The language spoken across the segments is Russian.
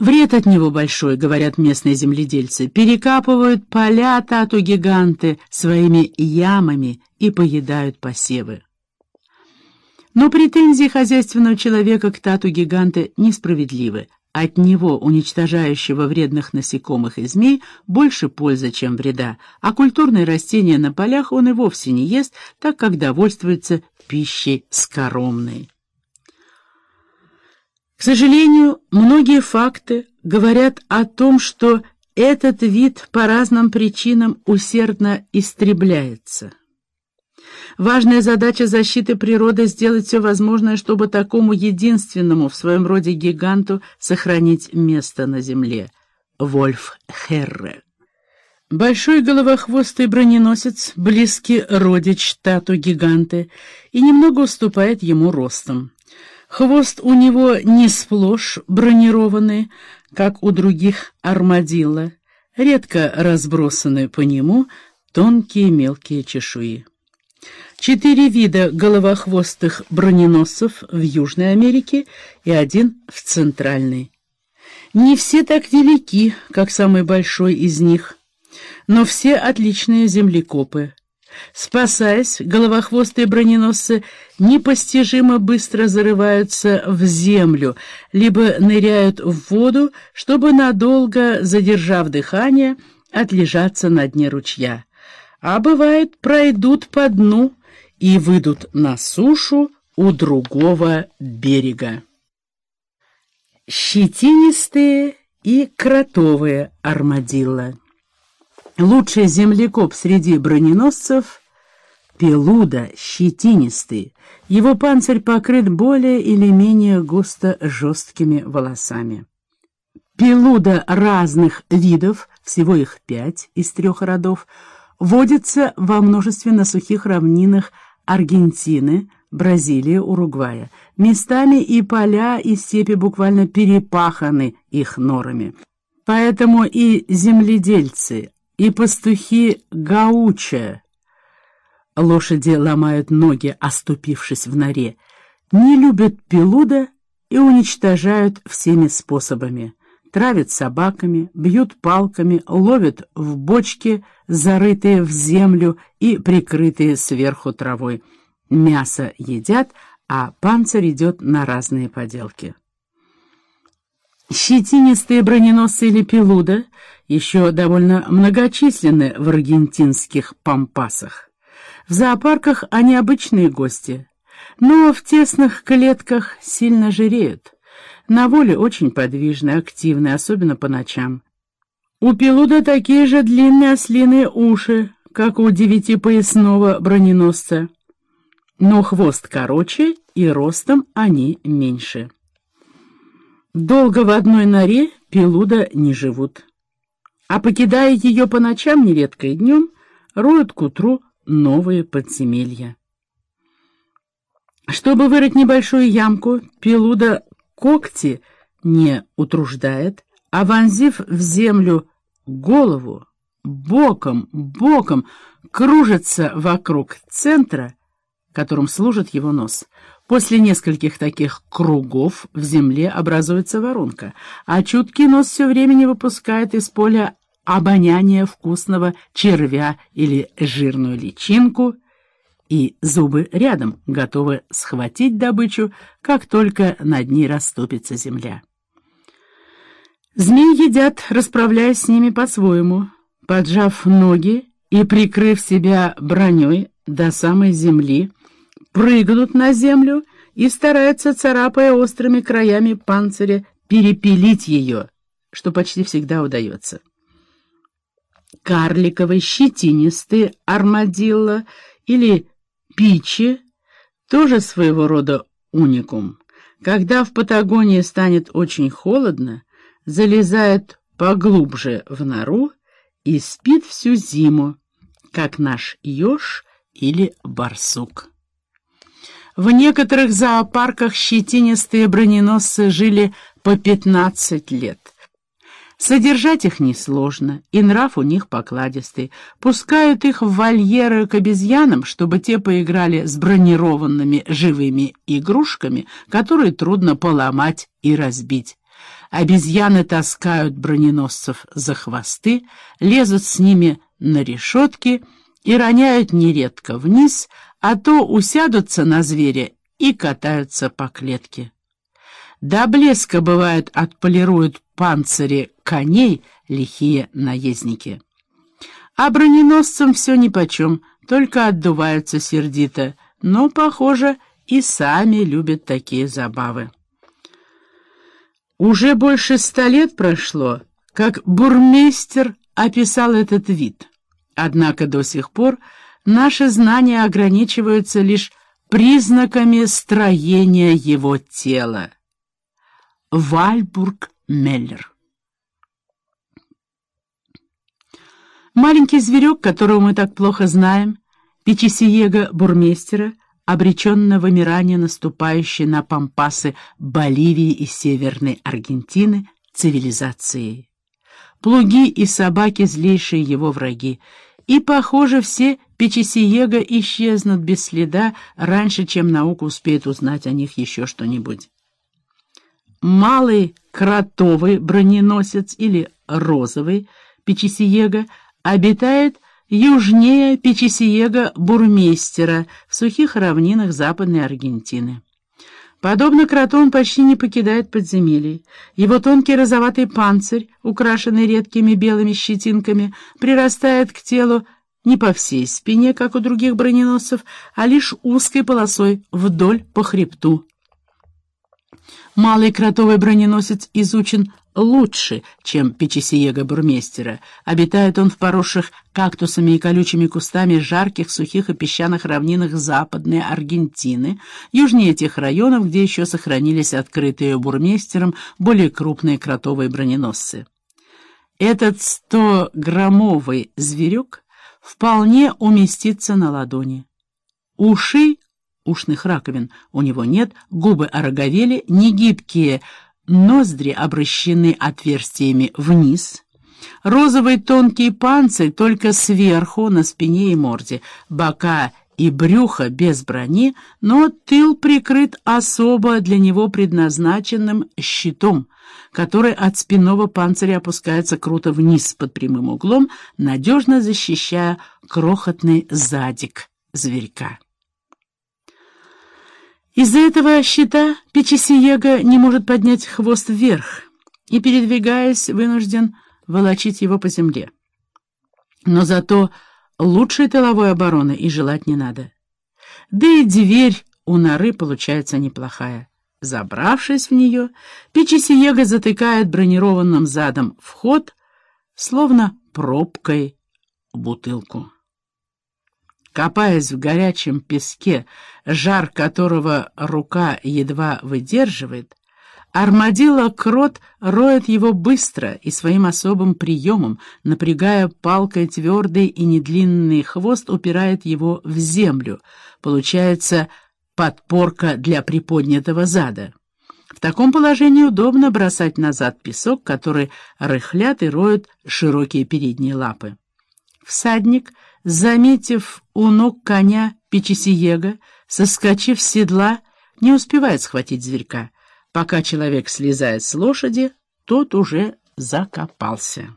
Вред от него большой, говорят местные земледельцы. Перекапывают поля тату-гиганты своими ямами и поедают посевы. Но претензии хозяйственного человека к тату-гиганты несправедливы. От него, уничтожающего вредных насекомых и змей, больше пользы, чем вреда, а культурные растения на полях он и вовсе не ест, так как довольствуется пищей скоромной. Сожалению, многие факты говорят о том, что этот вид по разным причинам усердно истребляется. Важная задача защиты природы — сделать все возможное, чтобы такому единственному в своем роде гиганту сохранить место на Земле. Вольф Херре. Большой головохвостый броненосец, близкий родич тату гиганты, и немного уступает ему ростом. Хвост у него не сплошь бронированный, как у других армадилла, редко разбросаны по нему тонкие мелкие чешуи. Четыре вида головохвостых броненосцев в Южной Америке и один в Центральной. Не все так велики, как самый большой из них, но все отличные землекопы. Спасаясь, головохвостые броненосцы непостижимо быстро зарываются в землю, либо ныряют в воду, чтобы надолго, задержав дыхание, отлежаться на дне ручья. А бывает, пройдут по дну и выйдут на сушу у другого берега. Щетинистые и кротовые армадилла Лучший землекоп среди броненосцев — Пелуда, щетинистый. Его панцирь покрыт более или менее густо жесткими волосами. Пелуда разных видов, всего их пять из трех родов, водится во множестве на сухих равнинах Аргентины, Бразилии, Уругвая. Местами и поля, и степи буквально перепаханы их норами. Поэтому и земледельцы, и пастухи гауча. Лошади ломают ноги, оступившись в норе, не любят пилуда и уничтожают всеми способами. Травят собаками, бьют палками, ловят в бочки, зарытые в землю и прикрытые сверху травой. Мясо едят, а панцирь идет на разные поделки. Щетинистые броненосцы или пилуда еще довольно многочисленны в аргентинских пампасах. В зоопарках они обычные гости, но в тесных клетках сильно жиреют. На воле очень подвижны, активны, особенно по ночам. У пилуда такие же длинные ослиные уши, как у девятипоясного броненосца, но хвост короче и ростом они меньше. Долго в одной норе пилуда не живут. А покидая ее по ночам нередко и днем, роют к утру новые подземелья. Чтобы вырыть небольшую ямку, пилуда когти не утруждает, а вонзив в землю голову, боком, боком кружится вокруг центра, которым служит его нос. После нескольких таких кругов в земле образуется воронка, а чуткий нос все время не выпускает из поля обоняния вкусного червя или жирную личинку, и зубы рядом готовы схватить добычу, как только над ней растопится земля. Змеи едят, расправляясь с ними по-своему, поджав ноги и прикрыв себя броней до самой земли, прыгнут на землю и стараются, царапая острыми краями панциря, перепилить ее, что почти всегда удается. Карликовый щетинистый армадилlo или пичи тоже своего рода уникум. Когда в Патагонии станет очень холодно, залезает поглубже в нору и спит всю зиму, как наш еж или барсук. В некоторых зоопарках щетинистые броненосцы жили по 15 лет. Содержать их несложно, и нрав у них покладистый. Пускают их в вольеры к обезьянам, чтобы те поиграли с бронированными живыми игрушками, которые трудно поломать и разбить. Обезьяны таскают броненосцев за хвосты, лезут с ними на решетки и роняют нередко вниз, а то усядутся на зверя и катаются по клетке. До блеска, бывает, отполируют панцири коней лихие наездники. А броненосцам все нипочем, только отдуваются сердито, но, похоже, и сами любят такие забавы. Уже больше ста лет прошло, как бурмейстер описал этот вид. Однако до сих пор наши знания ограничиваются лишь признаками строения его тела. Вальбург Меллер Маленький зверек, которого мы так плохо знаем, печесиега бурмейстера, обречен на вымирание наступающей на пампасы Боливии и Северной Аргентины цивилизации. Плуги и собаки — злейшие его враги, и, похоже, все Печесиега исчезнут без следа раньше, чем наука успеет узнать о них еще что-нибудь. Малый кротовый броненосец или розовый Печесиега обитает южнее Печесиега-бурмейстера в сухих равнинах Западной Аргентины. Подобно кроту он почти не покидает подземелий. Его тонкий розоватый панцирь, украшенный редкими белыми щетинками, прирастает к телу не по всей спине, как у других броненосцев, а лишь узкой полосой вдоль по хребту. Малый кротовый броненосец изучен лучше, чем печесиега бурмейстера. Обитает он в поросших кактусами и колючими кустами жарких, сухих и песчаных равнинах Западной Аргентины, южнее тех районов, где еще сохранились открытые бурмейстером более крупные кротовые броненосцы. Этот сто-граммовый зверек вполне уместится на ладони. Уши, ушных раковин у него нет, губы ороговели, негибкие, ноздри обращены отверстиями вниз, розовый тонкий панцирь только сверху, на спине и морде, бока и брюхо без брони, но тыл прикрыт особо для него предназначенным щитом, который от спинного панциря опускается круто вниз под прямым углом, надежно защищая крохотный задик зверька. Из-за этого щита Печесиега не может поднять хвост вверх и, передвигаясь, вынужден волочить его по земле. Но зато лучшей тыловой обороны и желать не надо. Да и дверь у норы получается неплохая. Забравшись в нее, Печесиега затыкает бронированным задом вход, словно пробкой бутылку. Копаясь в горячем песке, жар которого рука едва выдерживает, Армадило-крот роет его быстро и своим особым приемом, напрягая палкой твердый и недлинный хвост, упирает его в землю. Получается подпорка для приподнятого зада. В таком положении удобно бросать назад песок, который рыхлят и роют широкие передние лапы. Всадник, заметив у ног коня Печесиега, соскочив с седла, не успевает схватить зверька. Пока человек слезает с лошади, тот уже закопался.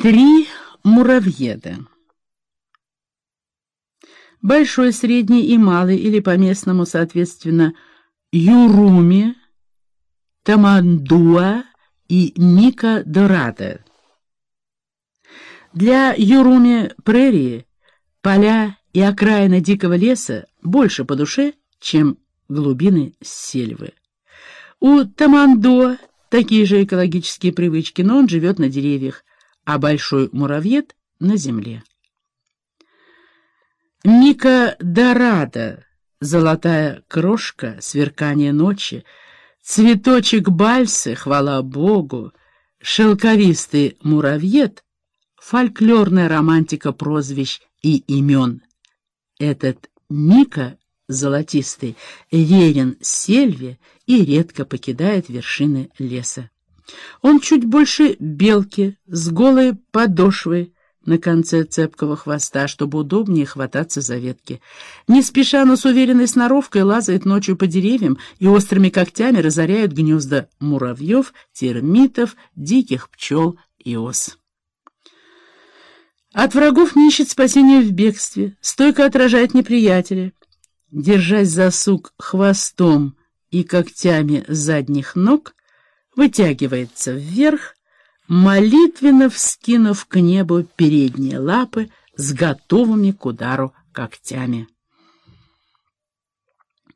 Три муравьеда. Большой, средний и малый, или по-местному, соответственно, Юруми, Тамандуа и Ника Дорадо. Для Юруми прерии, поля и окраина дикого леса больше по душе, чем глубины сельвы. У Тамандо такие же экологические привычки, но он живет на деревьях, а большой муравьед — на земле. Мика Дорадо, золотая крошка, сверкание ночи, цветочек бальсы, хвала Богу, шелковистый муравьед — фольклорная романтика прозвищ и имен. Этот Мика золотистый, верен сельве и редко покидает вершины леса. Он чуть больше белки, с голой подошвой, на конце цепкого хвоста, чтобы удобнее хвататься за ветки. Не спеша, но с уверенной сноровкой лазает ночью по деревьям и острыми когтями разоряет гнезда муравьев, термитов, диких пчел и ос. От врагов не ищет спасения в бегстве, стойко отражает неприятеля. Держась за сук хвостом и когтями задних ног, вытягивается вверх, молитвенно вскинув к небу передние лапы с готовыми к удару когтями.